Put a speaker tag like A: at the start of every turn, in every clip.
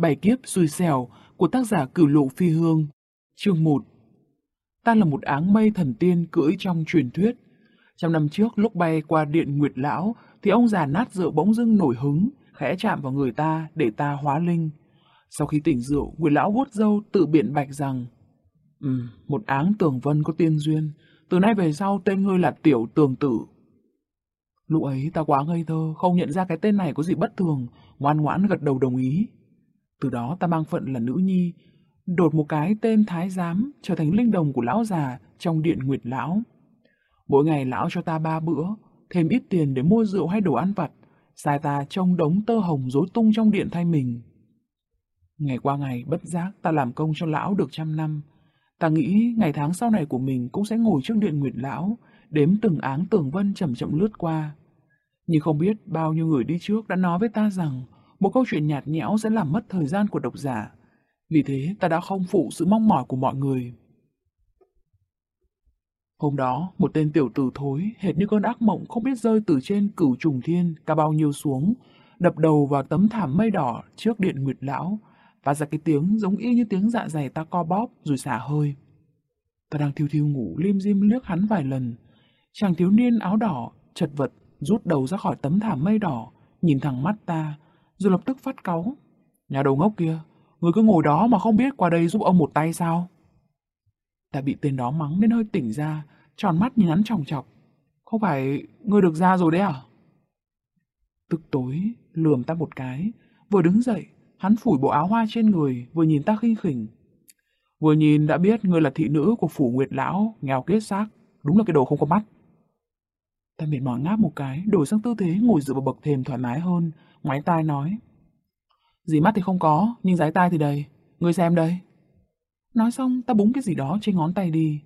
A: Bài kiếp xui xẻo của tác giả cửu lộ phi hương. Chương 1 Ta là một áng mây thần tiên cưỡi trong truyền thuyết. Trong năm trước lúc bay qua điện Nguyệt Lão thì ông già nát rượu bỗng dưng nổi hứng, khẽ chạm vào người ta để ta hóa linh. Sau khi tỉnh rượu, Nguyệt Lão vuốt râu tự biện bạch rằng Ừ, một áng tường vân có tiên duyên, từ nay về sau tên ngươi là Tiểu Tường Tử. Lúc ấy ta quá ngây thơ, không nhận ra cái tên này có gì bất thường, ngoan ngoãn gật đầu đồng ý. Từ đó ta mang phận là nữ nhi, đột một cái tên thái giám, trở thành linh đồng của lão già trong điện nguyệt lão. Mỗi ngày lão cho ta ba bữa, thêm ít tiền để mua rượu hay đồ ăn vặt, sai ta trông đống tơ hồng rối tung trong điện thay mình. Ngày qua ngày, bất giác ta làm công cho lão được trăm năm. Ta nghĩ ngày tháng sau này của mình cũng sẽ ngồi trước điện nguyệt lão, đếm từng áng tường vân chậm chậm lướt qua. Nhưng không biết bao nhiêu người đi trước đã nói với ta rằng một câu chuyện nhạt nhẽo sẽ làm mất thời gian của độc giả. Vì thế ta đã không phụ sự mong mỏi của mọi người. Hôm đó, một tên tiểu tử thối, hệt như cơn ác mộng không biết rơi từ trên cửu trùng thiên cao bao nhiêu xuống, đập đầu vào tấm thảm mây đỏ trước điện nguyệt lão, và ra cái tiếng giống y như tiếng dạ dày ta co bóp rồi xả hơi. Ta đang thiêu thiêu ngủ lim dim liếc hắn vài lần. Chàng thiếu niên áo đỏ, chật vật, rút đầu ra khỏi tấm thảm mây đỏ, nhìn thẳng mắt ta, rồi lập tức phát cáu. Nhà đầu ngốc kia, người cứ ngồi đó mà không biết qua đây giúp ông một tay sao? Ta bị tên đó mắng nên hơi tỉnh ra, tròn mắt nhìn hắn chòng chọc. Không phải ngươi được ra rồi đấy à? Tức tối, lườm ta một cái, vừa đứng dậy, hắn phủi bộ áo hoa trên người, vừa nhìn ta khinh khỉnh. Vừa nhìn đã biết ngươi là thị nữ của phủ Nguyệt Lão, nghèo kết xác, đúng là cái đồ không có mắt. Ta mệt mỏi ngáp một cái, đổi sang tư thế ngồi dựa vào bậc thềm thoải mái hơn, ngoái tai nói. dì mắt thì không có, nhưng giái tai thì đầy. Ngươi xem đây. Nói xong, ta búng cái gì đó trên ngón tay đi.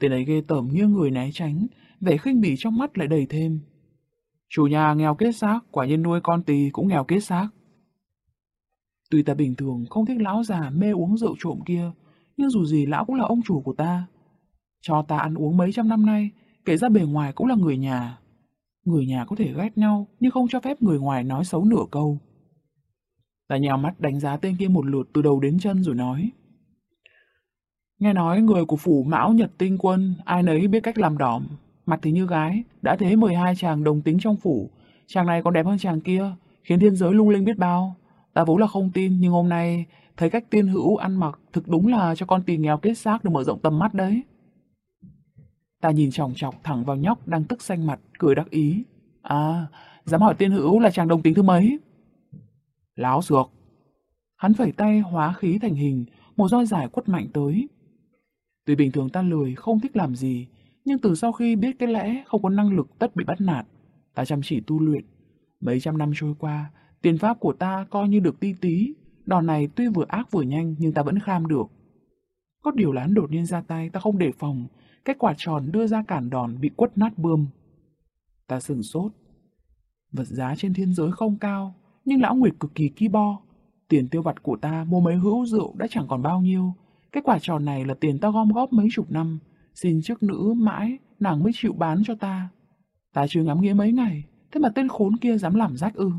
A: Tên ấy ghê tởm như người né tránh, vẻ khinh bỉ trong mắt lại đầy thêm. Chủ nhà nghèo kết xác, quả nhiên nuôi con tì cũng nghèo kết xác. Tuy ta bình thường không thích lão già mê uống rượu trộm kia, nhưng dù gì lão cũng là ông chủ của ta. Cho ta ăn uống mấy trăm năm nay, kể ra bề ngoài cũng là người nhà. Người nhà có thể ghét nhau, nhưng không cho phép người ngoài nói xấu nửa câu. Ta nhào mắt đánh giá tên kia một lượt từ đầu đến chân rồi nói. Nghe nói người của phủ Mão Nhật Tinh Quân, ai nấy biết cách làm đỏm. Mặt thì như gái, đã thế 12 chàng đồng tính trong phủ. Chàng này còn đẹp hơn chàng kia, khiến thiên giới lung linh biết bao. Ta vốn là không tin, nhưng hôm nay thấy cách tiên hữu ăn mặc thực đúng là cho con tỳ nghèo kết xác được mở rộng tầm mắt đấy. Ta nhìn chòng chọc thẳng vào nhóc đang tức xanh mặt, cười đắc ý. À, dám hỏi tiên hữu là chàng đồng tính thứ mấy? Láo dược. Hắn phẩy tay hóa khí thành hình, một roi dài quất mạnh tới. Tuy bình thường ta lười, không thích làm gì, nhưng từ sau khi biết cái lẽ không có năng lực tất bị bắt nạt, ta chăm chỉ tu luyện. Mấy trăm năm trôi qua, tiền pháp của ta coi như được ti tí. Đòn này tuy vừa ác vừa nhanh nhưng ta vẫn kham được. Có điều là hắn đột nhiên ra tay, ta không đề phòng, cái quả tròn đưa ra cản đòn bị quất nát bươm. Ta sừng sốt. Vật giá trên thiên giới không cao, nhưng lão Nguyệt cực kỳ ki bo. Tiền tiêu vặt của ta mua mấy hữu rượu đã chẳng còn bao nhiêu. Cái quả tròn này là tiền ta gom góp mấy chục năm. Xin trước nữ mãi, nàng mới chịu bán cho ta. Ta chưa ngắm nghĩa mấy ngày, thế mà tên khốn kia dám làm rách ư.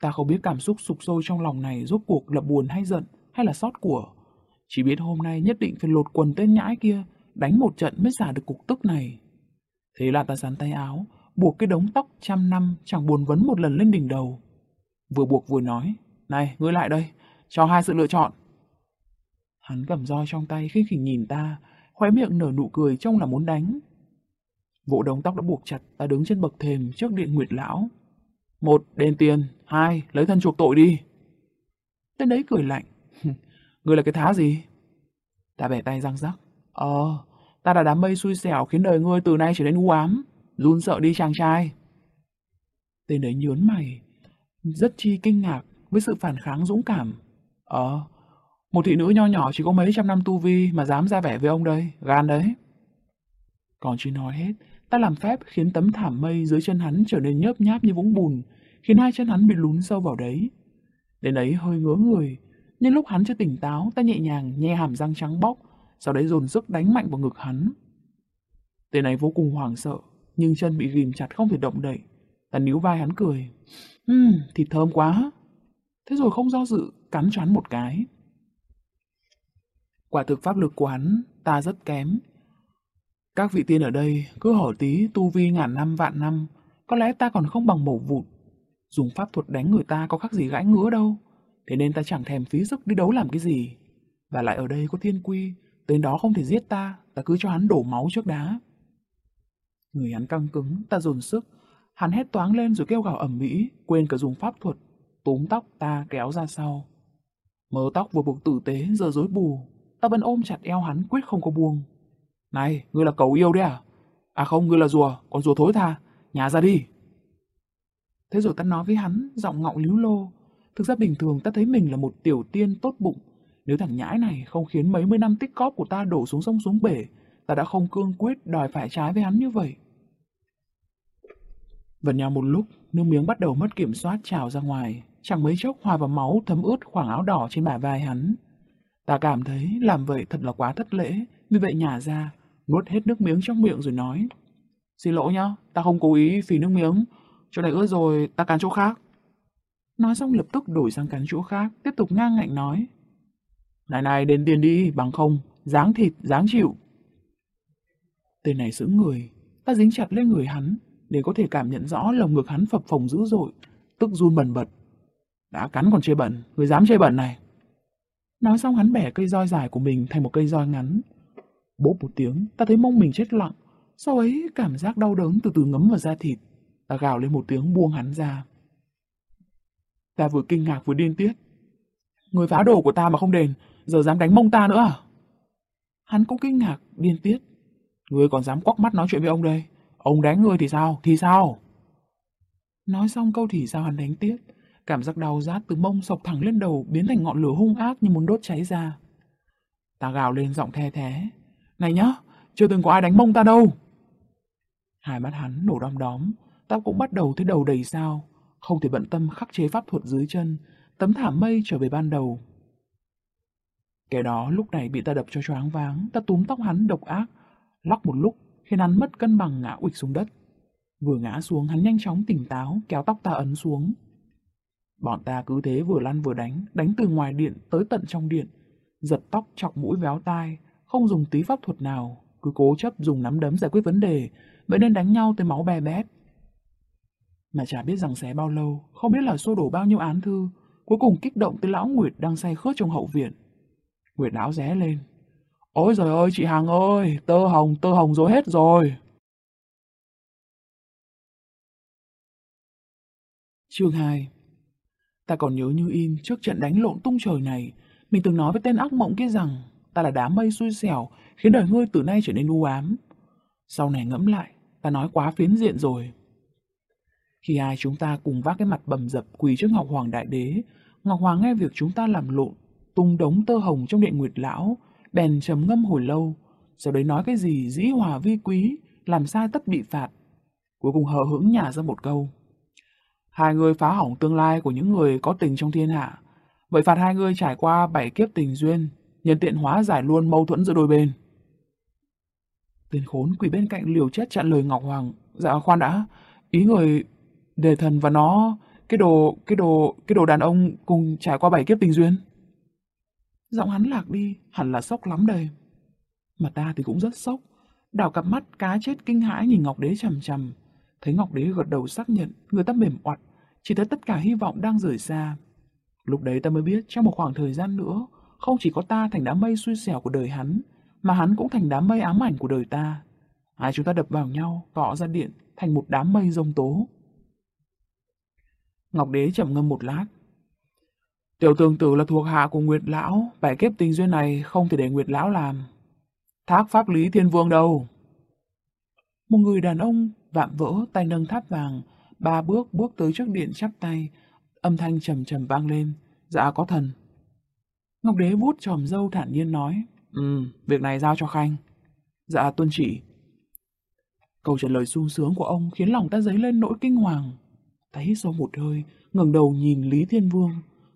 A: Ta không biết cảm xúc sụp sôi trong lòng này rốt cuộc là buồn hay giận hay là xót của. Chỉ biết hôm nay nhất định phải lột quần tên nhãi kia, đánh một trận mới giả được cục tức này. Thế là ta dán tay áo, buộc cái đống tóc trăm năm chẳng buồn vấn một lần lên đỉnh đầu. Vừa buộc vừa nói, này, ngươi lại đây, cho hai sự lựa chọn. Hắn cầm roi trong tay khi khỉnh nhìn ta, khóe miệng nở nụ cười trông là muốn đánh. Vỗ đống tóc đã buộc chặt, ta đứng trên bậc thềm trước điện nguyệt lão. Một, đền tiền. Hai, lấy thân chuộc tội đi. Tên đấy cười lạnh. Ngươi là cái thá gì? Ta bẻ tay răng rắc. Ờ, ta đã đám mây xui xẻo khiến đời ngươi từ nay trở nên u ám. Run sợ đi chàng trai. Tên đấy nhớn mày. Rất chi kinh ngạc với sự phản kháng dũng cảm. Ờ, một thị nữ nho nhỏ chỉ có mấy trăm năm tu vi mà dám ra vẻ với ông đây, gan đấy. Còn chưa nói hết, ta làm phép khiến tấm thảm mây dưới chân hắn trở nên nhớp nháp như vũng bùn, khiến hai chân hắn bị lún sâu vào đấy. Đến ấy hơi ngứa người, nhưng lúc hắn chưa tỉnh táo, ta nhẹ nhàng nhe hàm răng trắng bóc, sau đấy dồn sức đánh mạnh vào ngực hắn. Tên này vô cùng hoảng sợ, nhưng chân bị ghim chặt không thể động đậy. Ta níu vai hắn cười. Ừm, thịt thơm quá. Thế rồi không do dự, cắn choán một cái. Quả thực pháp lực của hắn ta rất kém. Các vị tiên ở đây cứ hỏi tí tu vi ngàn năm vạn năm, có lẽ ta còn không bằng mổ vụn. Dùng pháp thuật đánh người ta có khác gì gãi ngứa đâu, thế nên ta chẳng thèm phí sức đi đấu làm cái gì. Và lại ở đây có thiên quy, tên đó không thể giết ta, ta cứ cho hắn đổ máu trước đá. Người hắn căng cứng, ta dồn sức, hắn hét toáng lên rồi kêu gào ẩm mỹ, quên cả dùng pháp thuật, túm tóc ta kéo ra sau. Mớ tóc vừa buộc tử tế giờ rối bù, ta vẫn ôm chặt eo hắn quyết không có buông. Này, ngươi là cầu yêu đấy à? À không, ngươi là rùa, còn rùa thối tha, nhà ra đi. Thế rồi ta nói với hắn, giọng ngọng líu lô. Thực ra bình thường ta thấy mình là một tiểu tiên tốt bụng. Nếu thằng nhãi này không khiến mấy mươi năm tích cóp của ta đổ xuống sông xuống bể, ta đã không cương quyết đòi phải trái với hắn như vậy. Vần nhau một lúc, nước miếng bắt đầu mất kiểm soát trào ra ngoài, chẳng mấy chốc hòa vào máu thấm ướt khoảng áo đỏ trên bả vai hắn. Ta cảm thấy làm vậy thật là quá thất lễ, vì vậy nhả ra, nuốt hết nước miếng trong miệng rồi nói. Xin lỗi nhá, ta không cố ý phì nước miếng, chỗ này ướt rồi, ta cắn chỗ khác. Nói xong lập tức đổi sang cắn chỗ khác, tiếp tục ngang ngạnh nói. Này này, đến tiền đi, bằng không, dáng thịt, dáng chịu. Tên này sững người, ta dính chặt lên người hắn, để có thể cảm nhận rõ lồng ngực hắn phập phồng dữ dội, tức run bần bật. Đã cắn còn chê bẩn, người dám chê bẩn này. Nói xong hắn bẻ cây roi dài của mình thành một cây roi ngắn. Bốp một tiếng, ta thấy mông mình chết lặng. Sau ấy cảm giác đau đớn từ từ ngấm vào da thịt. Ta gào lên một tiếng buông hắn ra. Ta vừa kinh ngạc vừa điên tiết. Người phá đồ của ta mà không đền, giờ dám đánh mông ta nữa à? Hắn cũng kinh ngạc, điên tiết. Ngươi còn dám quắc mắt nói chuyện với ông đây. Ông đánh ngươi thì sao? Thì sao? Nói xong câu thì sao hắn đánh tiết. Cảm giác đau rát từ mông sọc thẳng lên đầu biến thành ngọn lửa hung ác như muốn đốt cháy ra. Ta gào lên giọng the thế. Này nhá, chưa từng có ai đánh mông ta đâu. Hai mắt hắn nổ đom đóm, ta cũng bắt đầu thấy đầu đầy sao, không thể bận tâm khắc chế pháp thuật dưới chân, tấm thảm mây trở về ban đầu. Kẻ đó lúc này bị ta đập cho choáng váng, ta túm tóc hắn độc ác, lắc một lúc khiến hắn mất cân bằng ngã ụịch xuống đất. Vừa ngã xuống hắn nhanh chóng tỉnh táo, kéo tóc ta ấn xuống. Bọn ta cứ thế vừa lăn vừa đánh, đánh từ ngoài điện tới tận trong điện, giật tóc chọc mũi véo tai, không dùng tí pháp thuật nào, cứ cố chấp dùng nắm đấm giải quyết vấn đề, vậy nên đánh nhau tới máu bè bét. Mà chả biết rằng xé bao lâu, không biết là xô đổ bao nhiêu án thư, cuối cùng kích động tới lão Nguyệt đang say khướt trong hậu viện. Nguyệt áo ré lên. Ôi trời ơi chị Hằng ơi, tơ hồng, tơ hồng rồi hết rồi. Chương 2 Ta còn nhớ như in trước trận đánh lộn tung trời này, mình từng nói với tên ác mộng kia rằng ta là đám mây xui xẻo, khiến đời ngươi từ nay trở nên u ám. Sau này ngẫm lại, ta nói quá phiến diện rồi. Khi ai chúng ta cùng vác cái mặt bầm dập quỳ trước Ngọc Hoàng Đại Đế, Ngọc Hoàng nghe việc chúng ta làm lộn, tung đống tơ hồng trong điện Nguyệt Lão, bèn trầm ngâm hồi lâu, sau đấy nói cái gì dĩ hòa vi quý, làm sai tất bị phạt. Cuối cùng hờ hững nhả ra một câu. Hai người phá hỏng tương lai của những người có tình trong thiên hạ. Vậy phạt hai người trải qua bảy kiếp tình duyên, nhân tiện hóa giải luôn mâu thuẫn giữa đôi bên. Tên khốn quỷ bên cạnh liều chết chặn lời Ngọc Hoàng. Dạ khoan đã, ý người đề thần và nó, cái đồ, cái đồ, cái đồ đàn ông cùng trải qua bảy kiếp tình duyên. Giọng hắn lạc đi, hẳn là sốc lắm đây. Mà ta thì cũng rất sốc. Đảo cặp mắt cá chết kinh hãi nhìn Ngọc Đế chầm chầm. Thấy Ngọc Đế gật đầu xác nhận, người ta mềm oặt, chỉ thấy tất cả hy vọng đang rời xa. Lúc đấy ta mới biết trong một khoảng thời gian nữa, không chỉ có ta thành đám mây xui xẻo của đời hắn, mà hắn cũng thành đám mây ám ảnh của đời ta. Hai chúng ta đập vào nhau, cọ ra điện, thành một đám mây rông tố. Ngọc Đế chậm ngâm một lát. Tiểu tương tử là thuộc hạ của Nguyệt Lão, bài kiếp tình duyên này không thể để Nguyệt Lão làm. Thác pháp lý thiên vương đâu? Một người đàn ông vạm vỡ tay nâng tháp vàng, ba bước bước tới trước điện chắp tay, âm thanh trầm trầm vang lên. Dạ có thần. Ngọc Đế vuốt tròm dâu thản nhiên nói, Ừ, việc này giao cho Khanh. Dạ tuân chỉ. Câu trả lời sung sướng của ông khiến lòng ta dấy lên nỗi kinh hoàng. Ta hít sâu một hơi, ngẩng đầu nhìn Lý Thiên Vương.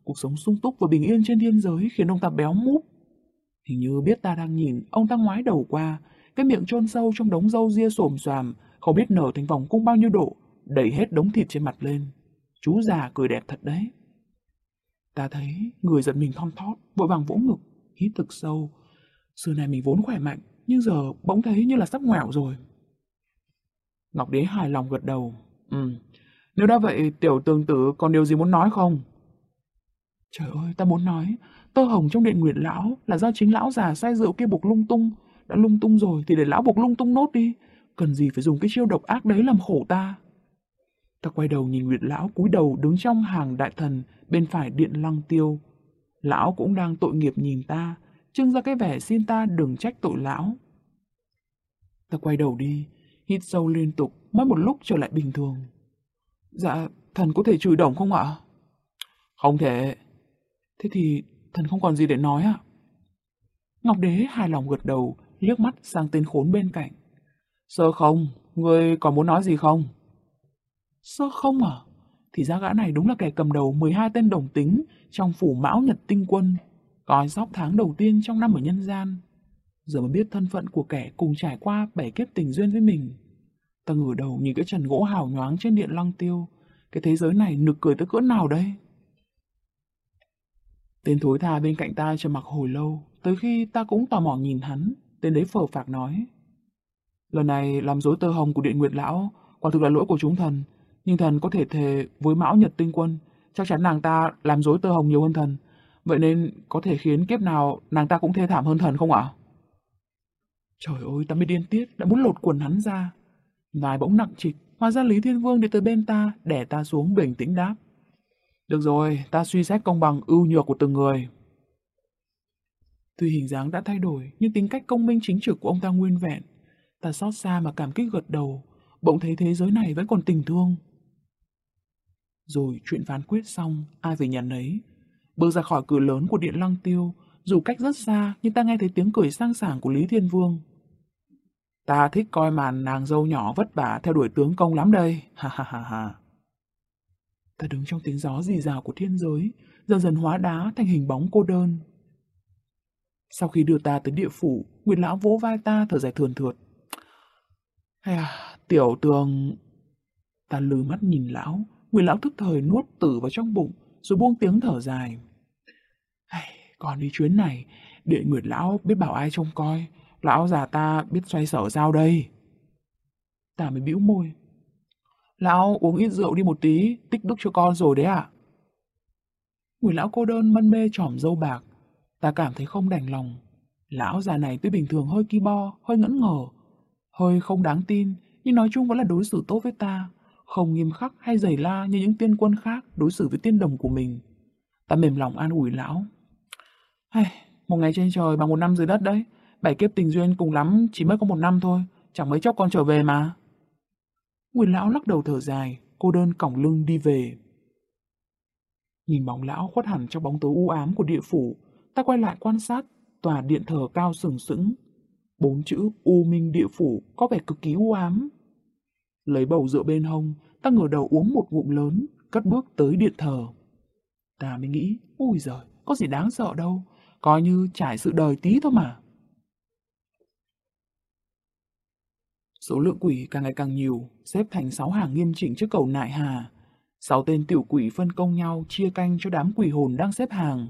A: Cuộc sống sung túc và bình yên trên thiên giới khiến ông ta béo múp. Hình như biết ta đang nhìn, ông ta ngoái đầu qua, cái miệng chôn sâu trong đống râu ria xồm xoàm, không biết nở thành vòng cung bao nhiêu độ, đẩy hết đống thịt trên mặt lên. Chú già cười đẹp thật đấy. Ta thấy người giận mình thon thót, vội vàng vỗ ngực, hít thực sâu. Xưa này mình vốn khỏe mạnh, nhưng giờ bỗng thấy như là sắp ngoẻo rồi. Ngọc Đế hài lòng gật đầu. Ừ, nếu đã vậy tiểu tương tử còn điều gì muốn nói không? Trời ơi, ta muốn nói, tơ hồng trong điện nguyệt lão là do chính lão già say rượu kia buộc lung tung. Đã lung tung rồi thì để lão buộc lung tung nốt đi. Cần gì phải dùng cái chiêu độc ác đấy làm khổ ta. Ta quay đầu nhìn Nguyệt lão cúi đầu đứng trong hàng đại thần bên phải điện lăng tiêu. Lão cũng đang tội nghiệp nhìn ta, trưng ra cái vẻ xin ta đừng trách tội lão. Ta quay đầu đi, hít sâu liên tục, mất một lúc trở lại bình thường. Dạ, thần có thể chửi đồng không ạ? Không thể. Thế thì thần không còn gì để nói ạ? Ngọc Đế hài lòng gật đầu, liếc mắt sang tên khốn bên cạnh. Sơ không, ngươi còn muốn nói gì không? Sơ không à? Thì ra gã này đúng là kẻ cầm đầu 12 tên đồng tính trong phủ mão nhật tinh quân, coi sóc tháng đầu tiên trong năm ở nhân gian. Giờ mới biết thân phận của kẻ cùng trải qua bảy kiếp tình duyên với mình. Ta ngửa đầu nhìn cái trần gỗ hào nhoáng trên điện lăng tiêu. Cái thế giới này nực cười tới cỡ nào đây? Tên thối tha bên cạnh ta trầm mặc hồi lâu, tới khi ta cũng tò mò nhìn hắn, tên đấy phờ phạc nói. Lần này làm dối tơ hồng của điện nguyệt lão, quả thực là lỗi của chúng thần, nhưng thần có thể thề với mão nhật tinh quân, chắc chắn nàng ta làm dối tơ hồng nhiều hơn thần, vậy nên có thể khiến kiếp nào nàng ta cũng thê thảm hơn thần không ạ? Trời ơi, ta mới điên tiết, đã muốn lột quần hắn ra. Ngài bỗng nặng trịch, hóa ra Lý Thiên Vương đi tới bên ta, để ta xuống bình tĩnh đáp. Được rồi, ta suy xét công bằng ưu nhược của từng người. Tuy hình dáng đã thay đổi, nhưng tính cách công minh chính trực của ông ta nguyên vẹn. Ta xót xa mà cảm kích gật đầu, bỗng thấy thế giới này vẫn còn tình thương. Rồi chuyện phán quyết xong, ai về nhà nấy. Bước ra khỏi cửa lớn của điện lăng tiêu, dù cách rất xa nhưng ta nghe thấy tiếng cười sang sảng của Lý Thiên Vương. Ta thích coi màn nàng dâu nhỏ vất vả theo đuổi tướng công lắm đây, ha ha ha ha. Ta đứng trong tiếng gió rì rào của thiên giới, dần dần hóa đá thành hình bóng cô đơn. Sau khi đưa ta tới địa phủ, Nguyệt Lão vỗ vai ta thở dài thườn thượt. Hay à, tiểu tường... Ta lừ mắt nhìn lão, Nguyệt Lão thức thời nuốt tử vào trong bụng, rồi buông tiếng thở dài. Hay, còn đi chuyến này, để Nguyệt Lão biết bảo ai trông coi, lão già ta biết xoay sở sao đây. Ta mới bĩu môi. Lão uống ít rượu đi một tí, tích đức cho con rồi đấy ạ. À? Người lão cô đơn mân mê trỏm dâu bạc, ta cảm thấy không đành lòng. Lão già này tuy bình thường hơi ki bo, hơi ngẫn ngờ, hơi không đáng tin, nhưng nói chung vẫn là đối xử tốt với ta, không nghiêm khắc hay giày la như những tiên quân khác đối xử với tiên đồng của mình. Ta mềm lòng an ủi lão. Hey, một ngày trên trời bằng một năm dưới đất đấy, bảy kiếp tình duyên cùng lắm chỉ mới có một năm thôi, chẳng mấy chốc con trở về mà. Nguyên lão lắc đầu thở dài, cô đơn còng lưng đi về. Nhìn bóng lão khuất hẳn trong bóng tối u ám của địa phủ, ta quay lại quan sát tòa điện thờ cao sừng sững. Bốn chữ U Minh Địa Phủ có vẻ cực kỳ u ám. Lấy bầu rượu bên hông, ta ngửa đầu uống một ngụm lớn, cất bước tới điện thờ. Ta mới nghĩ, ui giời, có gì đáng sợ đâu, coi như trải sự đời tí thôi mà. Số lượng quỷ càng ngày càng nhiều, xếp thành sáu hàng nghiêm chỉnh trước cầu nại hà. Sáu tên tiểu quỷ phân công nhau chia canh cho đám quỷ hồn đang xếp hàng.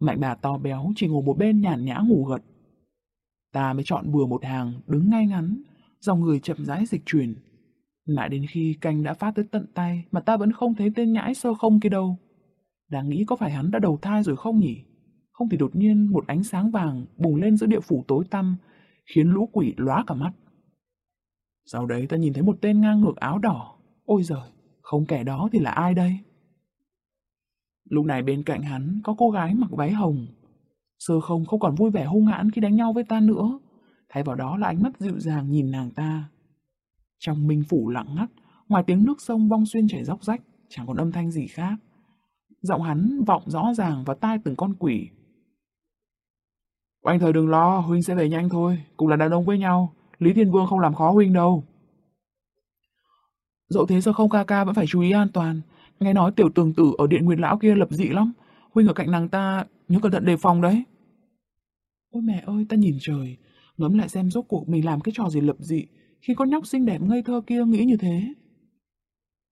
A: Mạnh bà to béo chỉ ngồi một bên nhàn nhã ngủ gật. Ta mới chọn bừa một hàng, đứng ngay ngắn, dòng người chậm rãi dịch chuyển. Mãi đến khi canh đã phát tới tận tay mà ta vẫn không thấy tên nhãi sơ không kia đâu. Đáng nghĩ có phải hắn đã đầu thai rồi không nhỉ? Không thì đột nhiên một ánh sáng vàng bùng lên giữa địa phủ tối tăm, khiến lũ quỷ lóa cả mắt. Sau đấy ta nhìn thấy một tên ngang ngược áo đỏ. Ôi giời, không kẻ đó thì là ai đây? Lúc này bên cạnh hắn có cô gái mặc váy hồng. Sơ không không còn vui vẻ hung hãn khi đánh nhau với ta nữa. Thay vào đó là ánh mắt dịu dàng nhìn nàng ta. Trong minh phủ lặng ngắt, ngoài tiếng nước sông vong xuyên chảy róc rách, chẳng còn âm thanh gì khác. Giọng hắn vọng rõ ràng vào tai từng con quỷ. Anh thời đừng lo, Huynh sẽ về nhanh thôi, cùng là đàn ông với nhau, Lý Thiên Vương không làm khó huynh đâu. Dẫu thế sao không ca ca vẫn phải chú ý an toàn. Nghe nói tiểu tường tử ở điện nguyên lão kia lập dị lắm. Huynh ở cạnh nàng ta, nhớ cẩn thận đề phòng đấy. Ôi mẹ ơi, ta nhìn trời, ngẫm lại xem rốt cuộc mình làm cái trò gì lập dị, khi con nhóc xinh đẹp ngây thơ kia nghĩ như thế.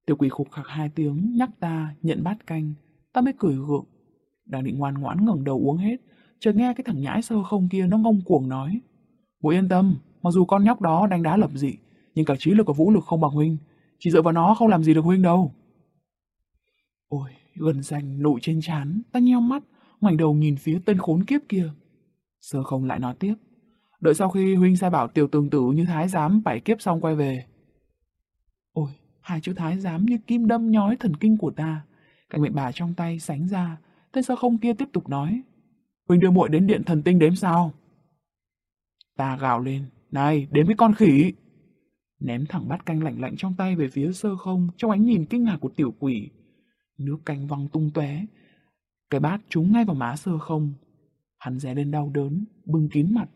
A: Tiểu quỷ khục khặc hai tiếng, nhắc ta, nhận bát canh, ta mới cười gượng. Đang định ngoan ngoãn ngẩng đầu uống hết, chợt nghe cái thằng nhãi sơ không kia nó ngông cuồng nói. Bố yên tâm, mặc dù con nhóc đó đánh đá lập dị, nhưng cả trí lực và vũ lực không bằng huynh. Chỉ dựa vào nó không làm gì được huynh đâu. Ôi, gần xanh nổi trên chán, ta nheo mắt, ngoảnh đầu nhìn phía tên khốn kiếp kia. Sơ không lại nói tiếp. Đợi sau khi huynh sai bảo tiểu tường tử như thái giám bảy kiếp xong quay về. Ôi, hai chữ thái giám như kim đâm nhói thần kinh của ta. Cạnh mệnh bà trong tay sánh ra, tên sơ không kia tiếp tục nói. Huynh đưa muội đến điện thần tinh đếm sao? Ta gào lên, này, đến với con khỉ! Ném thẳng bát canh lạnh lạnh trong tay về phía sơ không trong ánh nhìn kinh ngạc của tiểu quỷ. Nước canh văng tung tóe, cái bát trúng ngay vào má sơ không. Hắn ré lên đau đớn, bưng kín mặt.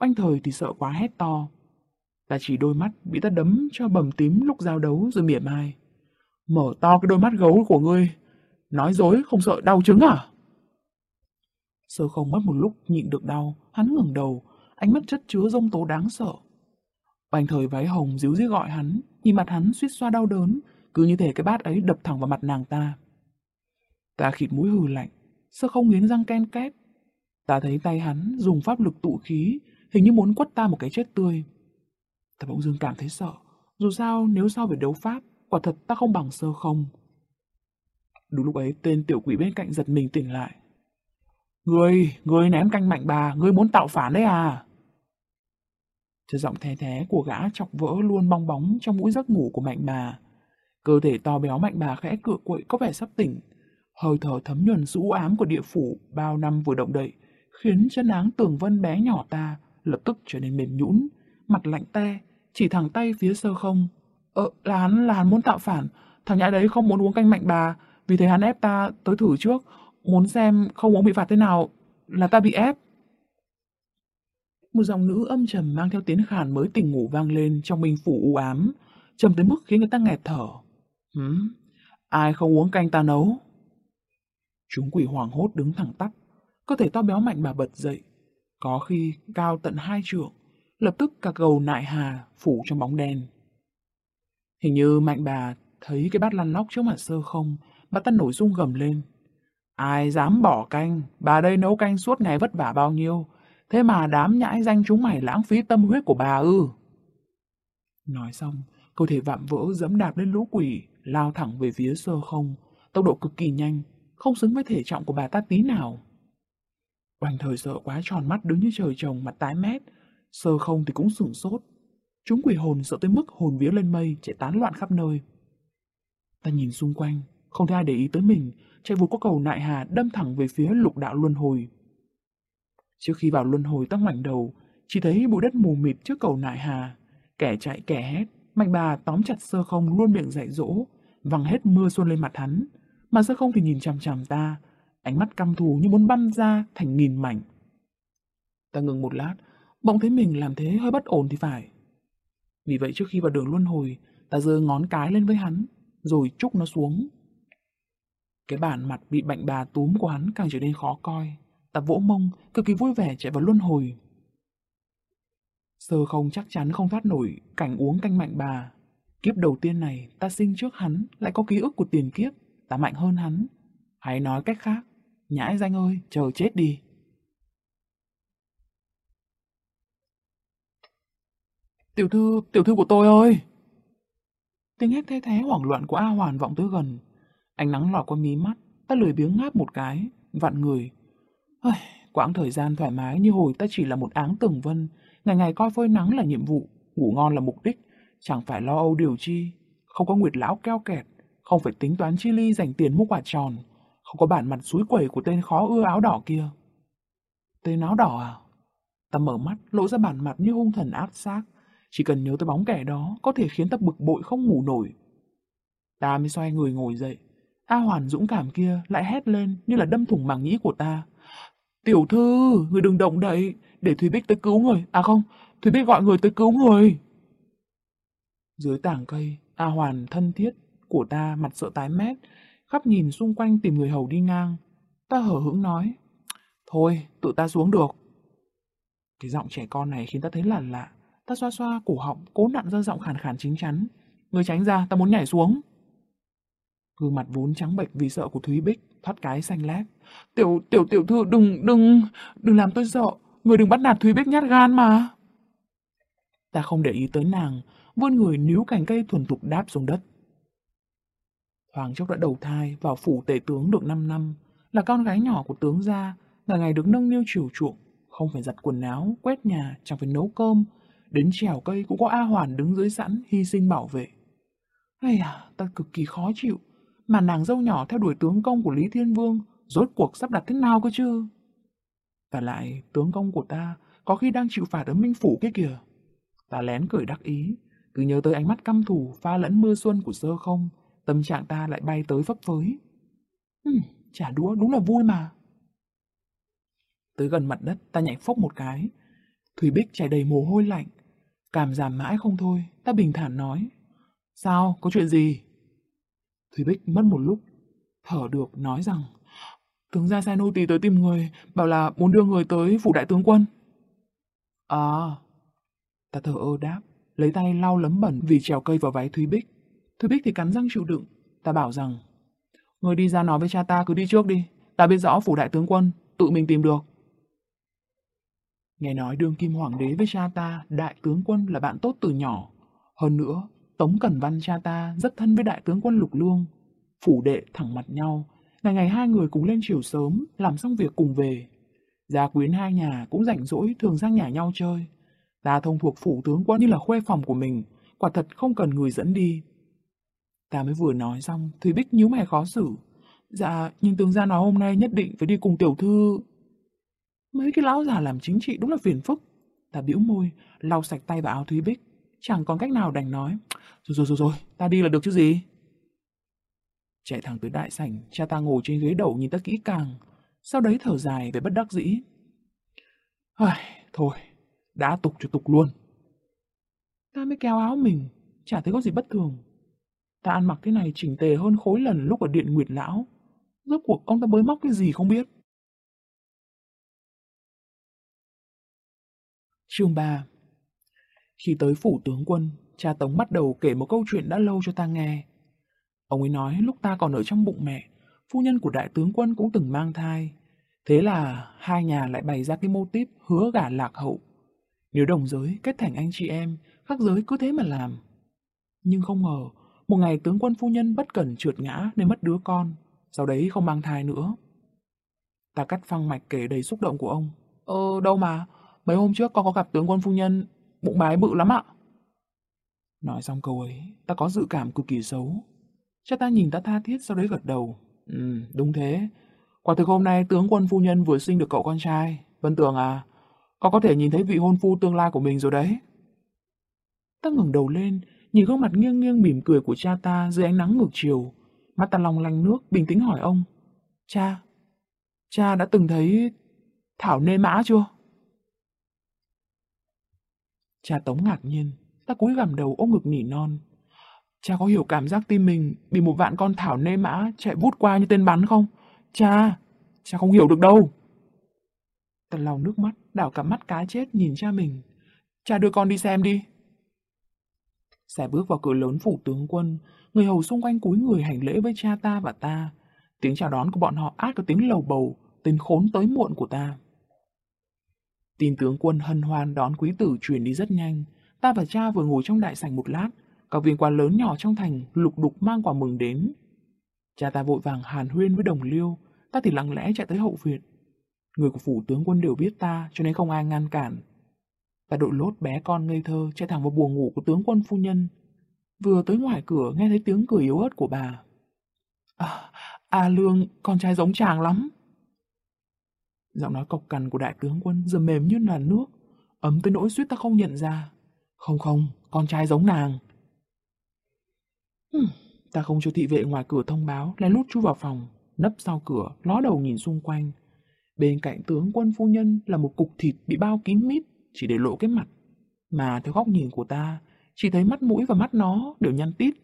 A: Oanh thời thì sợ quá hét to. Ta chỉ đôi mắt bị ta đấm cho bầm tím lúc giao đấu rồi mỉa mai. Mở to cái đôi mắt gấu của ngươi. Nói dối không sợ đau trứng à? Sơ không mất một lúc nhịn được đau, hắn ngẩng đầu, ánh mắt chất chứa rông tố đáng sợ. Bành thời váy hồng díu dít gọi hắn, nhìn mặt hắn suýt xoa đau đớn, cứ như thể cái bát ấy đập thẳng vào mặt nàng ta. Ta khịt mũi hừ lạnh, sơ không nghiến răng ken két. Ta thấy tay hắn dùng pháp lực tụ khí, hình như muốn quất ta một cái chết tươi. Ta bỗng dưng cảm thấy sợ, dù sao nếu so về đấu pháp, quả thật ta không bằng sơ không. Đúng lúc ấy tên tiểu quỷ bên cạnh giật mình tỉnh lại. Ngươi, ngươi ném canh mạnh bà, ngươi muốn tạo phản đấy à? Chất giọng thé thé của gã chọc vỡ luôn bong bóng trong mũi giấc ngủ của mạnh bà. Cơ thể to béo mạnh bà khẽ cựa quậy có vẻ sắp tỉnh. Hơi thở thấm nhuần rũ ám của địa phủ bao năm vừa động đậy, khiến chân áng tường vân bé nhỏ ta lập tức trở nên mềm nhũn, mặt lạnh te, chỉ thẳng tay phía sơ không. Ờ, là hắn, là hắn muốn tạo phản, thằng nhãi đấy không muốn uống canh mạnh bà, vì thế hắn ép ta tới thử trước, muốn xem không ông bị phạt thế nào, là ta bị ép. Một dòng nữ âm trầm mang theo tiếng khàn mới tỉnh ngủ vang lên trong minh phủ u ám, trầm tới mức khiến người ta nghẹt thở. Hứ, ai không uống canh ta nấu? Chúng quỷ hoàng hốt đứng thẳng tắp, cơ thể to béo mạnh bà bật dậy, có khi cao tận hai trượng, lập tức cả cầu nại hà phủ trong bóng đen. Hình như mạnh bà thấy cái bát lăn lóc trước mặt sơ không, bà ta nổi rung gầm lên. Ai dám bỏ canh, bà đây nấu canh suốt ngày vất vả bao nhiêu, thế mà đám nhãi danh chúng mày lãng phí tâm huyết của bà ư. Nói xong, cơ thể vạm vỡ dẫm đạp lên lũ quỷ, lao thẳng về phía sơ không, tốc độ cực kỳ nhanh, không xứng với thể trọng của bà ta tí nào. Oanh thời sợ quá tròn mắt đứng như trời trồng mặt tái mét, sơ không thì cũng sửng sốt. Chúng quỷ hồn sợ tới mức hồn vía lên mây chạy tán loạn khắp nơi. Ta nhìn xung quanh, không thấy ai để ý tới mình, chạy vụt qua cầu nại hà đâm thẳng về phía lục đạo luân hồi. Trước khi vào luân hồi ta ngoảnh đầu, chỉ thấy bụi đất mù mịt trước cầu nại hà. Kẻ chạy kẻ hét, mạnh bà tóm chặt sơ không luôn miệng dạy dỗ, văng hết mưa xuân lên mặt hắn. Mà sơ không thì nhìn chằm chằm ta, ánh mắt căm thù như muốn băm ra thành nghìn mảnh. Ta ngừng một lát, bỗng thấy mình làm thế hơi bất ổn thì phải. Vì vậy trước khi vào đường luân hồi, ta giơ ngón cái lên với hắn, rồi trúc nó xuống. Cái bản mặt bị bệnh bà túm của hắn càng trở nên khó coi. Ta vỗ mông, cực kỳ vui vẻ chạy vào luân hồi. Sơ không chắc chắn không thoát nổi cảnh uống canh mạnh bà. Kiếp đầu tiên này, ta sinh trước hắn, lại có ký ức của tiền kiếp, ta mạnh hơn hắn. hãy nói cách khác, nhãi danh ơi, chờ chết đi. Tiểu thư, tiểu thư của tôi ơi! Tiếng hét thay thế hoảng loạn của A Hoàn vọng tới gần. Ánh nắng lọt qua mí mắt, ta lười biếng ngáp một cái, vặn người. ôi, quãng thời gian thoải mái như hồi ta chỉ là một áng tường vân, ngày ngày coi phơi nắng là nhiệm vụ, ngủ ngon là mục đích, chẳng phải lo âu điều chi, không có nguyệt lão keo kẹt, không phải tính toán chi ly dành tiền mua quả tròn, không có bản mặt suối quẩy của tên khó ưa áo đỏ kia. Tên áo đỏ à? Ta mở mắt, lộ ra bản mặt như hung thần áp sát, chỉ cần nhớ tới bóng kẻ đó có thể khiến ta bực bội không ngủ nổi. Ta mới xoay người ngồi dậy, A Hoàn dũng cảm kia lại hét lên như là đâm thủng màng nhĩ của ta. Tiểu thư, người đừng động đậy, để Thủy Bích tới cứu người. À không, Thủy Bích gọi người tới cứu người. Dưới tảng cây, A Hoàn thân thiết của ta mặt sợ tái mét, khắp nhìn xung quanh tìm người hầu đi ngang. Ta hở hững nói, thôi, tự ta xuống được. Cái giọng trẻ con này khiến ta thấy lạ lạ. Ta xoa xoa cổ họng, cố nặn ra giọng khàn khàn chính chắn. Người tránh ra, ta muốn nhảy xuống. Gương mặt vốn trắng bệch vì sợ của Thúy Bích, thoát cái xanh lét. Tiểu, tiểu, tiểu thư, đừng, đừng, đừng làm tôi sợ. Người đừng bắt nạt Thúy Bích nhát gan mà. Ta không để ý tới nàng, vươn người níu cành cây thuần thục đáp xuống đất. Hoàng Chốc đã đầu thai vào phủ tể tướng được 5 năm, là con gái nhỏ của tướng gia, ngày ngày được nâng niu chiều chuộng, không phải giặt quần áo, quét nhà, chẳng phải nấu cơm, đến trèo cây cũng có A Hoàn đứng dưới sẵn hy sinh bảo vệ. Ây à, ta cực kỳ khó chịu, mà nàng dâu nhỏ theo đuổi tướng công của Lý Thiên Vương, rốt cuộc sắp đặt thế nào cơ chứ? Và lại, tướng công của ta có khi đang chịu phạt ở Minh Phủ kia kìa. Ta lén cười đắc ý, cứ nhớ tới ánh mắt căm thù pha lẫn mưa xuân của sơ không, tâm trạng ta lại bay tới phấp phới. Hừm, trả đũa đúng là vui mà. Tới gần mặt đất, ta nhảy phốc một cái. Thủy Bích chảy đầy mồ hôi lạnh. Cảm giảm mãi không thôi, ta bình thản nói. Sao, có chuyện gì? Thúy Bích mất một lúc, thở được nói rằng tướng gia sai nô tỳ tới tìm người, bảo là muốn đưa người tới phủ đại tướng quân. À, ta thở ơ đáp, lấy tay lau lấm bẩn vì trèo cây vào váy Thúy Bích. Thúy Bích thì cắn răng chịu đựng, ta bảo rằng người đi ra nói với cha ta cứ đi trước đi, ta biết rõ phủ đại tướng quân, tự mình tìm được. Nghe nói đương kim hoàng đế với cha ta, đại tướng quân là bạn tốt từ nhỏ. Hơn nữa, Tống Cẩn Văn cha ta rất thân với đại tướng quân Lục Lương. Phủ đệ thẳng mặt nhau, ngày ngày hai người cùng lên chiều sớm, làm xong việc cùng về. Gia quyến hai nhà cũng rảnh rỗi thường sang nhà nhau chơi. Ta thông thuộc phủ tướng quân như là khuê phòng của mình, quả thật không cần người dẫn đi. Ta mới vừa nói xong, Thùy Bích nhíu mày khó xử. Dạ, nhưng tướng gia nói hôm nay nhất định phải đi cùng tiểu thư. Mấy cái lão già làm chính trị đúng là phiền phức. Ta bĩu môi, lau sạch tay vào áo Thúy Bích. Chẳng còn cách nào đành nói. Rồi rồi rồi rồi, ta đi là được chứ gì. Chạy thẳng tới đại sảnh, cha ta ngồi trên ghế đầu nhìn ta kỹ càng. Sau đấy thở dài về bất đắc dĩ. Ai, thôi, đã tục cho tục luôn. Ta mới kéo áo mình, chả thấy có gì bất thường. Ta ăn mặc thế này chỉnh tề hơn khối lần lúc ở điện Nguyệt Lão. Rốt cuộc ông ta bới móc cái gì không biết. Chương 3 khi tới phủ tướng quân, cha Tống bắt đầu kể một câu chuyện đã lâu cho ta nghe. Ông ấy nói lúc ta còn ở trong bụng mẹ, phu nhân của đại tướng quân cũng từng mang thai. Thế là hai nhà lại bày ra cái mô típ hứa gả lạc hậu. Nếu đồng giới kết thành anh chị em, khác giới cứ thế mà làm. Nhưng không ngờ, một ngày tướng quân phu nhân bất cẩn trượt ngã nên mất đứa con, sau đấy không mang thai nữa. Ta cắt phăng mạch kể đầy xúc động của ông. Ờ, đâu mà, mấy hôm trước con có gặp tướng quân phu nhân, bụng bái bự lắm ạ. Nói xong câu ấy, ta có dự cảm cực kỳ xấu. Cha ta nhìn ta tha thiết sau đấy gật đầu. Ừ, đúng thế. Quả thực hôm nay tướng quân phu nhân vừa sinh được cậu con trai. Vân Tường à, con có thể nhìn thấy vị hôn phu tương lai của mình rồi đấy. Ta ngẩng đầu lên, nhìn gương mặt nghiêng nghiêng mỉm cười của cha ta dưới ánh nắng ngược chiều. Mắt ta long lanh nước, bình tĩnh hỏi ông. Cha, cha đã từng thấy Thảo nê mã chưa? Cha Tống ngạc nhiên, ta cúi gằm đầu ôm ngực nỉ non. Cha có hiểu cảm giác tim mình bị một vạn con thảo nê mã chạy vút qua như tên bắn không? Cha, cha không hiểu được đâu. Tần lòng nước mắt, đảo cả mắt cá chết nhìn cha mình. Cha đưa con đi xem đi. Xe bước vào cửa lớn phủ tướng quân, người hầu xung quanh cúi người hành lễ với cha ta và ta. Tiếng chào đón của bọn họ át có tiếng lầu bầu, tên khốn tới muộn của ta. Tin tướng quân hân hoan đón quý tử truyền đi rất nhanh. Ta và cha vừa ngồi trong đại sảnh một lát, các viên quan lớn nhỏ trong thành lục đục mang quà mừng đến. Cha ta vội vàng hàn huyên với đồng liêu, ta thì lặng lẽ chạy tới hậu viện. Người của phủ tướng quân đều biết ta, cho nên không ai ngăn cản. Ta đội lốt bé con ngây thơ chạy thẳng vào buồng ngủ của tướng quân phu nhân. Vừa tới ngoài cửa nghe thấy tiếng cười yếu ớt của bà. À, à Lương, con trai giống chàng lắm. Giọng nói cộc cằn của đại tướng quân giờ mềm như là nước, ấm tới nỗi suýt ta không nhận ra. Không không, con trai giống nàng. Hừm, ta không cho thị vệ ngoài cửa thông báo, lén lút chui vào phòng, nấp sau cửa, ló đầu nhìn xung quanh. Bên cạnh tướng quân phu nhân là một cục thịt bị bao kín mít, chỉ để lộ cái mặt. Mà theo góc nhìn của ta, chỉ thấy mắt mũi và mắt nó đều nhăn tít.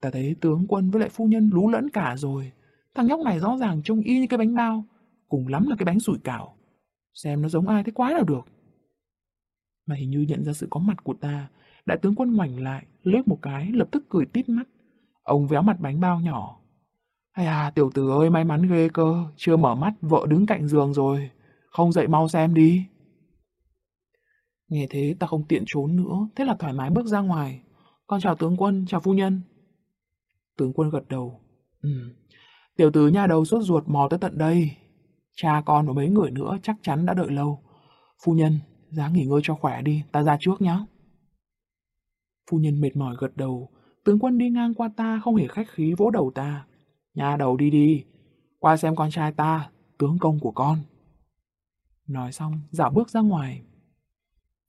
A: Ta thấy tướng quân với lại phu nhân lú lẫn cả rồi. Thằng nhóc này rõ ràng trông y như cái bánh bao, cùng lắm là cái bánh sủi cảo. Xem nó giống ai thế quái nào được. Mà hình như nhận ra sự có mặt của ta, đại tướng quân ngoảnh lại, lướt một cái, lập tức cười tít mắt. Ông véo mặt bánh bao nhỏ. Hay à, tiểu tử ơi, may mắn ghê cơ, chưa mở mắt, vợ đứng cạnh giường rồi. Không dậy mau xem đi. Nghe thế ta không tiện trốn nữa, thế là thoải mái bước ra ngoài. Con chào tướng quân, chào phu nhân. Tướng quân gật đầu. Ừ, tiểu tử nhà đầu sốt ruột mò tới tận đây. Cha con và mấy người nữa chắc chắn đã đợi lâu. Phu nhân, giá nghỉ ngơi cho khỏe đi, ta ra trước nhé. Phu nhân mệt mỏi gật đầu, tướng quân đi ngang qua ta không hề khách khí vỗ đầu ta. Nhà đầu đi đi, qua xem con trai ta, tướng công của con. Nói xong, dạo bước ra ngoài.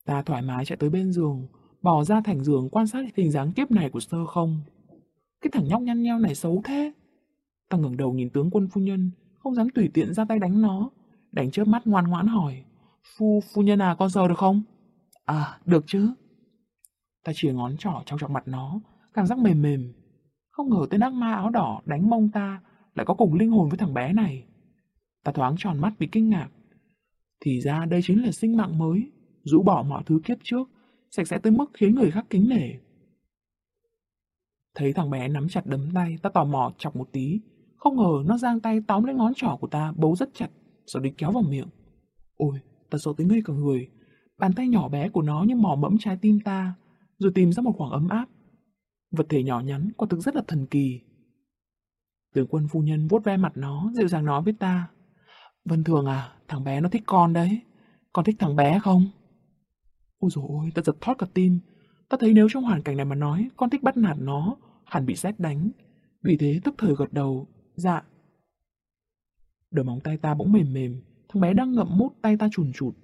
A: Ta thoải mái chạy tới bên giường, bỏ ra thành giường quan sát hình dáng kiếp này của sơ không. Cái thằng nhóc nhăn nheo này xấu thế. Ta ngẩng đầu nhìn tướng quân phu nhân, không dám tùy tiện ra tay đánh nó. Đánh chớp mắt ngoan ngoãn hỏi. Phu, phu nhân à, con sờ được không? À, được chứ. Ta chìa ngón trỏ trong trọng mặt nó, cảm giác mềm mềm. Không ngờ tên ác ma áo đỏ đánh mông ta lại có cùng linh hồn với thằng bé này. Ta thoáng tròn mắt vì kinh ngạc. Thì ra đây chính là sinh mạng mới, rũ bỏ mọi thứ kiếp trước, sạch sẽ tới mức khiến người khác kính nể. Thấy thằng bé nắm chặt đấm tay, ta tò mò chọc một tí. Không ngờ nó giang tay tóm lấy ngón trỏ của ta, bấu rất chặt, rồi định kéo vào miệng. Ôi, ta sợ tới ngây cả người. Bàn tay nhỏ bé của nó như mò mẫm trái tim ta, rồi tìm ra một khoảng ấm áp. Vật thể nhỏ nhắn, quả thực rất là thần kỳ. Tướng quân phu nhân vuốt ve mặt nó, dịu dàng nói với ta. Vân Thường à, thằng bé nó thích con đấy. Con thích thằng bé không? Ôi dồi ôi, ta giật thót cả tim. Ta thấy nếu trong hoàn cảnh này mà nói, con thích bắt nạt nó, hẳn bị xét đánh. Vì thế tức thời gật đầu, dạ. Đôi móng tay ta bỗng mềm mềm, thằng bé đang ngậm mút tay ta chùn chụt.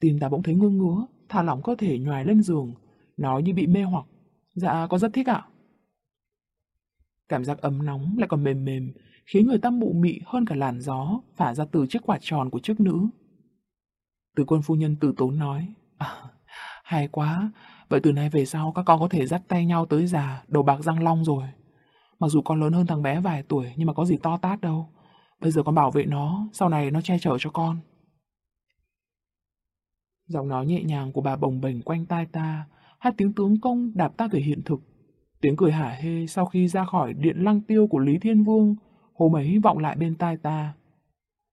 A: Tim ta bỗng thấy ngơ ngứa, thả lỏng cơ thể nhòi lên giường, nói như bị mê hoặc. Dạ, có rất thích ạ. Cảm giác ấm nóng lại còn mềm mềm, khiến người ta mụ mị hơn cả làn gió phả ra từ chiếc quạt tròn của chiếc nữ. Từ quân phu nhân từ tốn nói, à, hay quá, vậy từ nay về sau các con có thể dắt tay nhau tới già, đầu bạc răng long rồi. Mặc dù con lớn hơn thằng bé vài tuổi nhưng mà có gì to tát đâu. Bây giờ con bảo vệ nó, sau này nó che chở cho con. Giọng nói nhẹ nhàng của bà bồng bềnh quanh tai ta, hai tiếng tướng công đạp ta về hiện thực. Tiếng cười hả hê sau khi ra khỏi điện lăng tiêu của Lý Thiên Vương, hôm ấy vọng lại bên tai ta.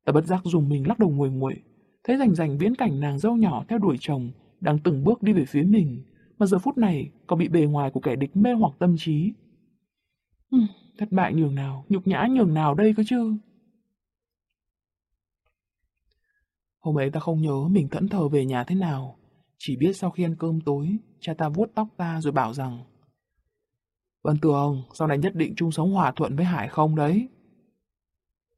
A: Ta bất giác dùng mình lắc đầu nguội nguội, thấy rành rành viễn cảnh nàng dâu nhỏ theo đuổi chồng, đang từng bước đi về phía mình, mà giờ phút này còn bị bề ngoài của kẻ địch mê hoặc tâm trí. Thất bại nhường nào, nhục nhã nhường nào đây cơ chứ? Hôm ấy ta không nhớ mình thẫn thờ về nhà thế nào, chỉ biết sau khi ăn cơm tối, cha ta vuốt tóc ta rồi bảo rằng Vân Tường, sau này nhất định chung sống hòa thuận với Hải không đấy.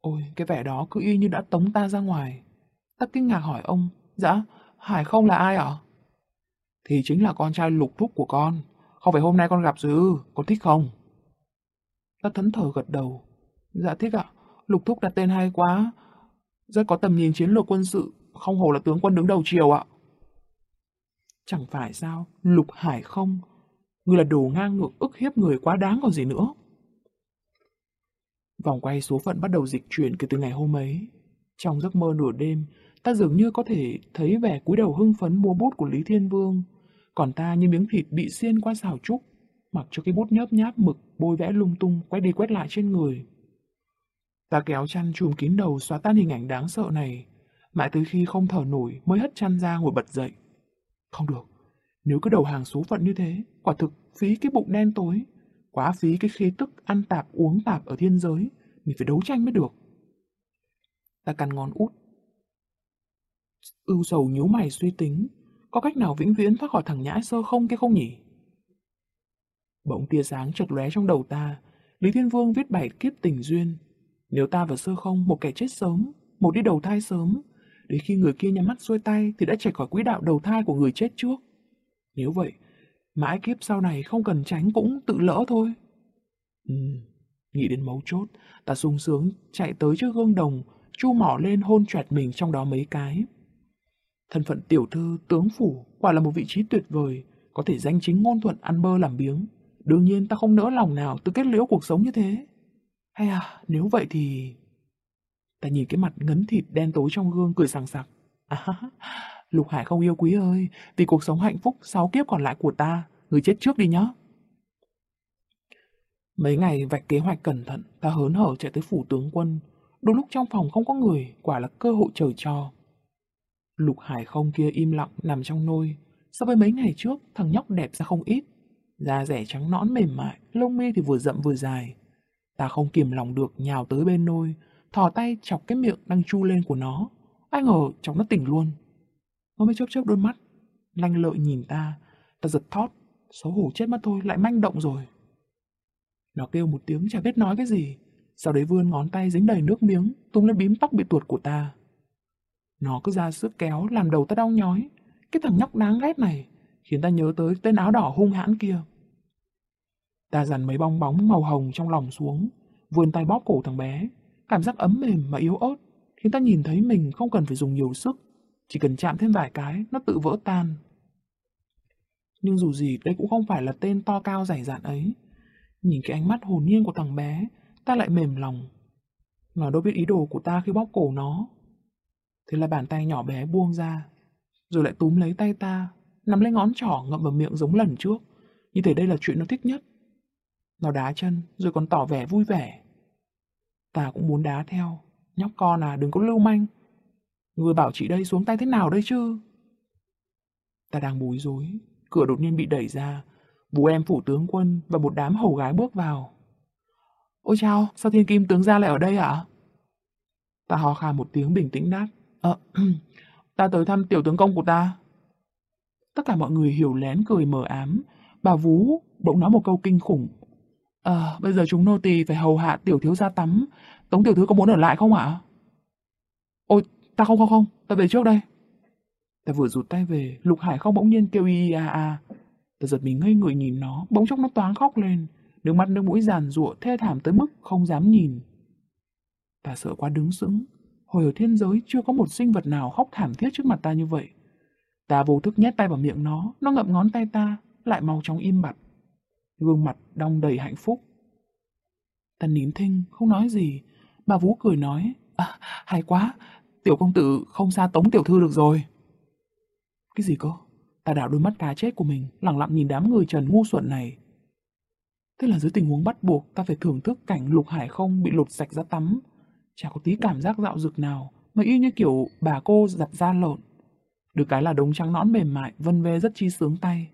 A: Ôi, cái vẻ đó cứ y như đã tống ta ra ngoài. Ta kinh ngạc hỏi ông, dạ, Hải không là ai ạ? Thì chính là con trai lục thúc của con. Không phải hôm nay con gặp rồi ư, con thích không? Ta thẫn thờ gật đầu. Dạ thích ạ, lục thúc đặt tên hay quá. Rất có tầm nhìn chiến lược quân sự, không hổ là tướng quân đứng đầu triều ạ. Chẳng phải sao, lục hải không? Người là đồ ngang ngược ức hiếp người quá đáng còn gì nữa. Vòng quay số phận bắt đầu dịch chuyển kể từ ngày hôm ấy. Trong giấc mơ nửa đêm, ta dường như có thể thấy vẻ cúi đầu hưng phấn mua bút của Lý Thiên Vương, còn ta như miếng thịt bị xiên qua xào trúc, mặc cho cái bút nhớp nháp mực bôi vẽ lung tung quét đi quét lại trên người. Ta kéo chăn chùm kín đầu xóa tan hình ảnh đáng sợ này, mãi tới khi không thở nổi mới hất chăn ra ngồi bật dậy. Không được, nếu cứ đầu hàng số phận như thế, quả thực phí cái bụng đen tối, quá phí cái khí tức ăn tạp uống tạp ở thiên giới, mình phải đấu tranh mới được. Ta cắn ngón út. Ưu sầu nhíu mày suy tính, có cách nào vĩnh viễn thoát khỏi thằng nhãi sơ không kia không nhỉ? Bỗng tia sáng chợt lóe trong đầu ta, Lý Thiên Vương viết bảy kiếp tình duyên. Nếu ta và sơ không một kẻ chết sớm, một đi đầu thai sớm, đến khi người kia nhắm mắt xuôi tay thì đã chạy khỏi quỹ đạo đầu thai của người chết trước. Nếu vậy, mãi kiếp sau này không cần tránh cũng tự lỡ thôi. Ừ, nghĩ đến mấu chốt, ta sung sướng chạy tới trước gương đồng, chu mỏ lên hôn choẹt mình trong đó mấy cái. Thân phận tiểu thư, tướng phủ quả là một vị trí tuyệt vời, có thể danh chính ngôn thuận ăn bơ làm biếng. Đương nhiên ta không nỡ lòng nào tự kết liễu cuộc sống như thế. Hay à, nếu vậy thì... Ta nhìn cái mặt ngấn thịt đen tối trong gương cười sảng sặc. À, Lục Hải không yêu quý ơi, vì cuộc sống hạnh phúc sáu kiếp còn lại của ta, người chết trước đi nhá. Mấy ngày vạch kế hoạch cẩn thận, ta hớn hở chạy tới phủ tướng quân. Đúng lúc trong phòng không có người, quả là cơ hội trời cho. Lục Hải không kia im lặng nằm trong nôi. So với mấy ngày trước, thằng nhóc đẹp ra không ít. Da rẻ trắng nõn mềm mại, lông mi thì vừa rậm vừa dài. Ta không kiềm lòng được nhào tới bên nôi, thò tay chọc cái miệng đang chu lên của nó. Ai ngờ chọc nó tỉnh luôn. Nó mới chớp chớp đôi mắt, lanh lợi nhìn ta. Ta giật thót, xấu hổ chết mất thôi, lại manh động rồi. Nó kêu một tiếng chả biết nói cái gì. Sau đấy vươn ngón tay dính đầy nước miếng, tung lên bím tóc bị tuột của ta. Nó cứ ra sức kéo, làm đầu ta đau nhói. Cái thằng nhóc đáng ghét này, khiến ta nhớ tới tên áo đỏ hung hãn kia. Ta dằn mấy bong bóng màu hồng trong lòng xuống, vươn tay bóp cổ thằng bé. Cảm giác ấm mềm mà yếu ớt, khiến ta nhìn thấy mình không cần phải dùng nhiều sức. Chỉ cần chạm thêm vài cái, nó tự vỡ tan. Nhưng dù gì, đây cũng không phải là tên to cao dày dạn ấy. Nhìn cái ánh mắt hồn nhiên của thằng bé, ta lại mềm lòng. Nó đâu biết ý đồ của ta khi bóp cổ nó. Thế là bàn tay nhỏ bé buông ra, rồi lại túm lấy tay ta, nắm lấy ngón trỏ ngậm vào miệng giống lần trước. Như thể đây là chuyện nó thích nhất. Nó đá chân, rồi còn tỏ vẻ vui vẻ. Ta cũng muốn đá theo. Nhóc con à, đừng có lưu manh. Người bảo chị đây xuống tay thế nào đây chứ? Ta đang bối rối, cửa đột nhiên bị đẩy ra. Bố em phủ tướng quân và một đám hầu gái bước vào. Ôi chao, sao thiên kim tướng gia lại ở đây ạ? Ta hò khà một tiếng bình tĩnh đáp. Ờ, ta tới thăm tiểu tướng công của ta. Tất cả mọi người hiểu lén cười mờ ám. Bà Vú bỗng nói một câu kinh khủng. Ờ, bây giờ chúng nô tỳ phải hầu hạ tiểu thiếu gia tắm. Tống tiểu thư có muốn ở lại không ạ? Ôi, ta không không không, ta về trước đây. Ta vừa rụt tay về, Lục Hải không bỗng nhiên kêu y a a. Ta giật mình ngây người nhìn nó, bỗng chốc nó toáng khóc lên. Nước mắt nước mũi giàn giụa thê thảm tới mức không dám nhìn. Ta sợ quá đứng sững. Hồi ở thiên giới chưa có một sinh vật nào khóc thảm thiết trước mặt ta như vậy. Ta vô thức nhét tay vào miệng nó, nó ngậm ngón tay ta, lại mau chóng im bặt. Gương mặt đong đầy hạnh phúc. Ta nín thinh, không nói gì. Bà Vũ cười nói, à, hay quá, tiểu công tử không xa tống tiểu thư được rồi. Cái gì cơ? Ta đảo đôi mắt cá chết của mình, lặng lặng nhìn đám người trần ngu xuẩn này. Thế là dưới tình huống bắt buộc, ta phải thưởng thức cảnh lục hải không bị lột sạch ra tắm. Chả có tí cảm giác dạo dực nào, mà y như kiểu bà cô giặt da lộn. Được cái là đống trắng nõn mềm mại, vân vê rất chi sướng tay.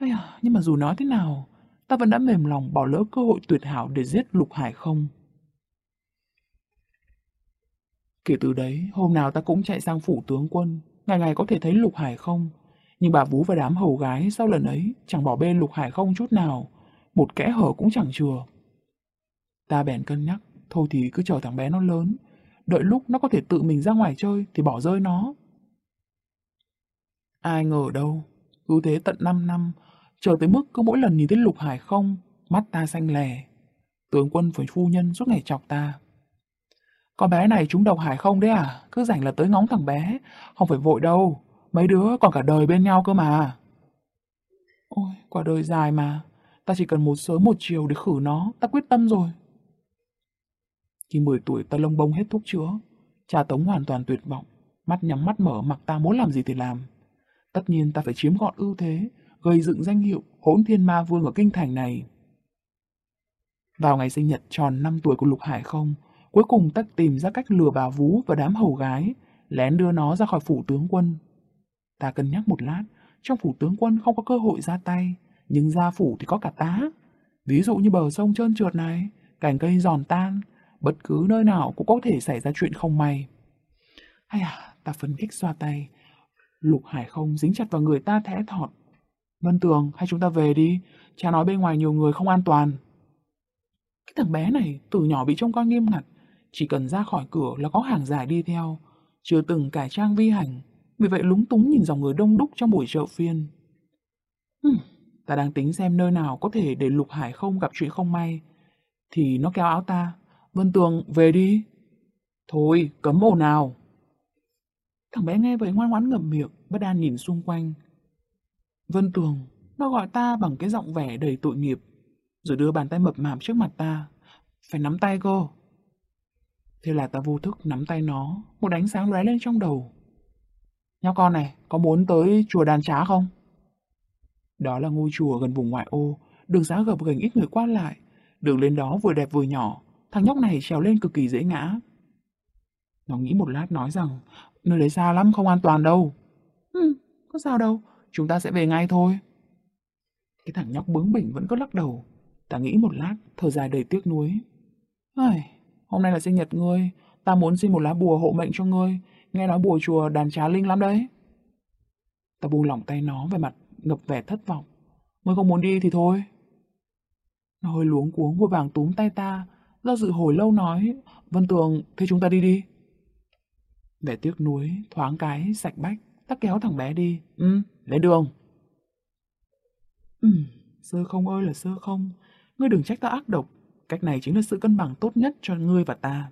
A: Ây à, nhưng mà dù nói thế nào, ta vẫn đã mềm lòng bỏ lỡ cơ hội tuyệt hảo để giết lục hải không. Kể từ đấy, hôm nào ta cũng chạy sang phủ tướng quân, ngày ngày có thể thấy lục hải không. Nhưng bà Vú và đám hầu gái sau lần ấy chẳng bỏ bê lục hải không chút nào, một kẽ hở cũng chẳng chừa. Ta bèn cân nhắc, thôi thì cứ chờ thằng bé nó lớn, đợi lúc nó có thể tự mình ra ngoài chơi thì bỏ rơi nó. Ai ngờ đâu, cứ thế tận 5 năm, chờ tới mức cứ mỗi lần nhìn thấy lục hải không, mắt ta xanh lè. Tướng quân phải phu nhân suốt ngày chọc ta. Con bé này trúng độc hải không đấy à? Cứ rảnh là tới ngóng thằng bé, không phải vội đâu. Mấy đứa còn cả đời bên nhau cơ mà. Ôi, quả đời dài mà. Ta chỉ cần một sớm một chiều để khử nó, ta quyết tâm rồi. Khi 10 tuổi ta lông bông hết thuốc chữa, cha Tống hoàn toàn tuyệt vọng, mắt nhắm mắt mở mặc ta muốn làm gì thì làm. Tất nhiên ta phải chiếm gọn ưu thế, gây dựng danh hiệu hỗn thiên ma vương ở kinh thành này. Vào ngày sinh nhật tròn 5 tuổi của Lục Hải không, cuối cùng tất tìm ra cách lừa bà Vú và đám hầu gái, lén đưa nó ra khỏi phủ tướng quân. Ta cân nhắc một lát, trong phủ tướng quân không có cơ hội ra tay, nhưng ra phủ thì có cả tá. Ví dụ như bờ sông trơn trượt này, cành cây giòn tan, bất cứ nơi nào cũng có thể xảy ra chuyện không may. Hay à, ta phấn khích xoa tay. Lục Hải không dính chặt vào người ta thẽ thọt. Vân Tường, hay chúng ta về đi, cha nói bên ngoài nhiều người không an toàn. Cái thằng bé này từ nhỏ bị trông coi nghiêm ngặt, chỉ cần ra khỏi cửa là có hàng dài đi theo, chưa từng cải trang vi hành, vì vậy lúng túng nhìn dòng người đông đúc trong buổi chợ phiên. Hừm, ta đang tính xem nơi nào có thể để Lục Hải không gặp chuyện không may. Thì nó kéo áo ta. Vân Tường, về đi. Thôi, cấm ồn nào. Thằng bé nghe vậy ngoan ngoãn ngậm miệng, bất an nhìn xung quanh. Vân Tường, nó gọi ta bằng cái giọng vẻ đầy tội nghiệp, rồi đưa bàn tay mập mạp trước mặt ta. Phải nắm tay cô. Thế là ta vô thức nắm tay nó, một ánh sáng lóe lên trong đầu. Nhóc con này, có muốn tới chùa đàn trá không? Đó là ngôi chùa gần vùng ngoại ô, đường giá gập ghềnh ít người qua lại. Đường lên đó vừa đẹp vừa nhỏ, thằng nhóc này trèo lên cực kỳ dễ ngã. Nó nghĩ một lát nói rằng, nơi đấy xa lắm, không an toàn đâu. Ừ, có sao đâu, chúng ta sẽ về ngay thôi. Cái thằng nhóc bướng bỉnh vẫn cứ lắc đầu. Ta nghĩ một lát, thở dài đầy tiếc nuối. Ai, hôm nay là sinh nhật ngươi, ta muốn xin một lá bùa hộ mệnh cho ngươi, nghe nói bùa chùa đàn trá linh lắm đấy. Ta buông lỏng tay nó về mặt ngập vẻ thất vọng. Ngươi không muốn đi thì thôi. Nó hơi luống cuống vội vàng túm tay ta, do dự hồi lâu nói, Vân Tường, thế chúng ta đi đi. Vẻ tiếc nuối, thoáng cái, sạch bách, ta kéo thằng bé đi. Ừ, lên đường. Ừ, sơ không ơi là sơ không, ngươi đừng trách ta ác độc, cách này chính là sự cân bằng tốt nhất cho ngươi và ta.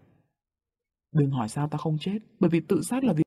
A: Đừng hỏi sao ta không chết, bởi vì tự sát là vì